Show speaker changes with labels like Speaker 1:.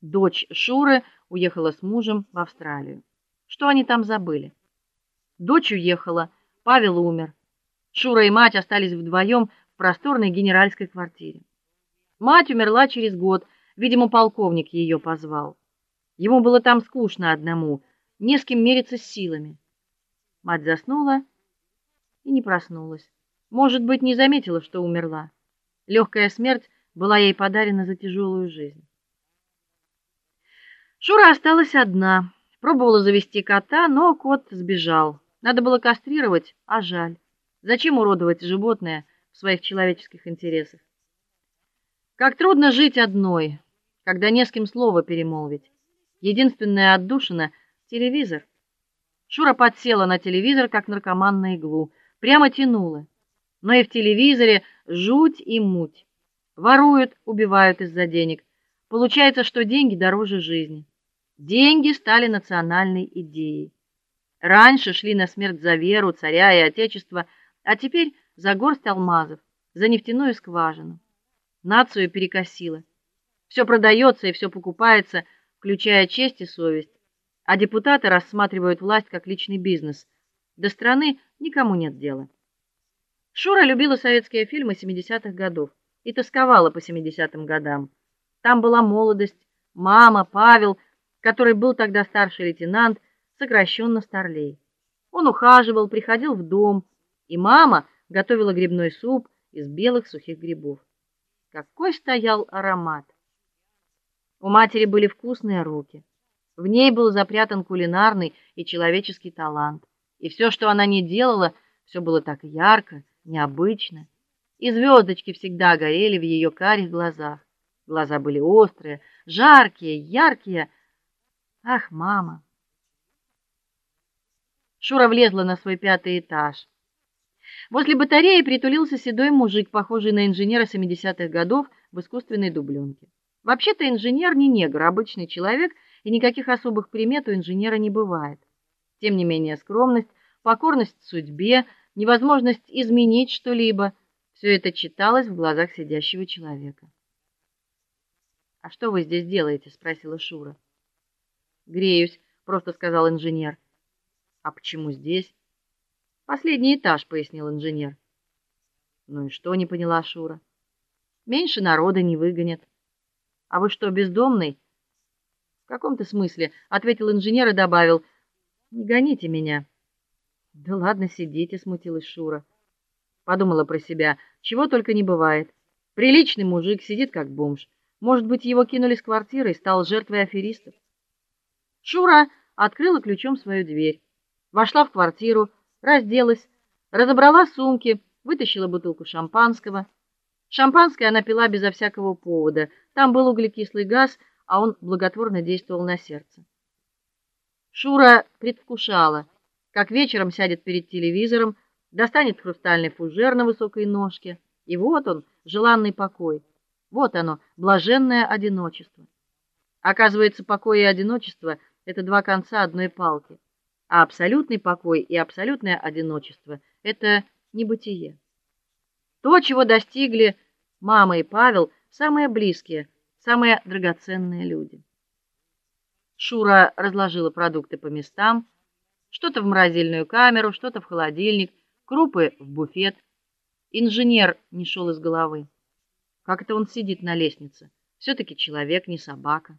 Speaker 1: Дочь Шуры уехала с мужем в Австралию. Что они там забыли? Дочь уехала, Павел умер. Шура и мать остались вдвоем в просторной генеральской квартире. Мать умерла через год, видимо, полковник ее позвал. Ему было там скучно одному, не с кем мериться с силами. Мать заснула и не проснулась. Может быть, не заметила, что умерла. Легкая смерть была ей подарена за тяжелую жизнь. Шура осталась одна. Пробовала завести кота, но кот сбежал. Надо было кастрировать, а жаль. Зачем уродовать животное в своих человеческих интересах? Как трудно жить одной, когда не с кем слова перемолвить. Единственная отдушина телевизор. Шура подсела на телевизор, как наркоман на иглу, прямо тянула. Но и в телевизоре жуть и муть. Воруют, убивают из-за денег. Получается, что деньги дороже жизни. Деньги стали национальной идеей. Раньше шли на смерть за веру, царя и отечество, а теперь за горсть алмазов, за нефтяную скважину. Нацию перекосило. Все продается и все покупается, включая честь и совесть. А депутаты рассматривают власть как личный бизнес. До страны никому нет дела. Шура любила советские фильмы 70-х годов и тосковала по 70-м годам. Там была молодость, мама, Павел, который был тогда старший лейтенант, сокращенно Старлей. Он ухаживал, приходил в дом, и мама готовила грибной суп из белых сухих грибов. Какой стоял аромат! У матери были вкусные руки. В ней был запрятан кулинарный и человеческий талант. И все, что она не делала, все было так ярко, необычно. И звездочки всегда горели в ее карих глазах. Глаза были острые, жаркие, яркие, Ах, мама. Шура влезла на свой пятый этаж. Возле батареи притулился седой мужик, похожий на инженера 70-х годов в искусственной дубленке. Вообще-то инженер не негр, обычный человек, и никаких особых примет у инженера не бывает. Тем не менее, скромность, покорность судьбе, невозможность изменить что-либо все это читалось в глазах сидящего человека. "А что вы здесь делаете?" спросила Шура. Греюсь, просто сказал инженер. А почему здесь? Последний этаж, пояснил инженер. Ну и что, не поняла Шура. Меньше народа не выгонят. А вы что, бездомный? В каком-то смысле, ответил инженер и добавил: Не гоните меня. Да ладно, сидите, смутилась Шура. Подумала про себя: чего только не бывает. Приличный мужик сидит как бомж. Может быть, его кинули с квартиры и стал жертвой аферистов. Шура открыла ключом свою дверь, вошла в квартиру, разделась, разобрала сумки, вытащила бутылку шампанского. Шампанское она пила безо всякого повода. Там был углекислый газ, а он благотворно действовал на сердце. Шура предвкушала, как вечером сядет перед телевизором, достанет хрустальный фужер на высокой ножке, и вот он, желанный покой. Вот оно, блаженное одиночество. Оказывается, покой и одиночество это два конца одной палки, а абсолютный покой и абсолютное одиночество это небытие. То, чего достигли мама и Павел, самые близкие, самые драгоценные люди. Шура разложила продукты по местам, что-то в морозильную камеру, что-то в холодильник, крупы в буфет. Инженер не шел из головы. Как это он сидит на лестнице? все таки человек, не собака.